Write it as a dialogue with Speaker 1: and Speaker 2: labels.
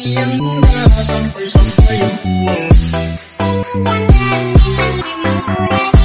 Speaker 1: yang Dari yang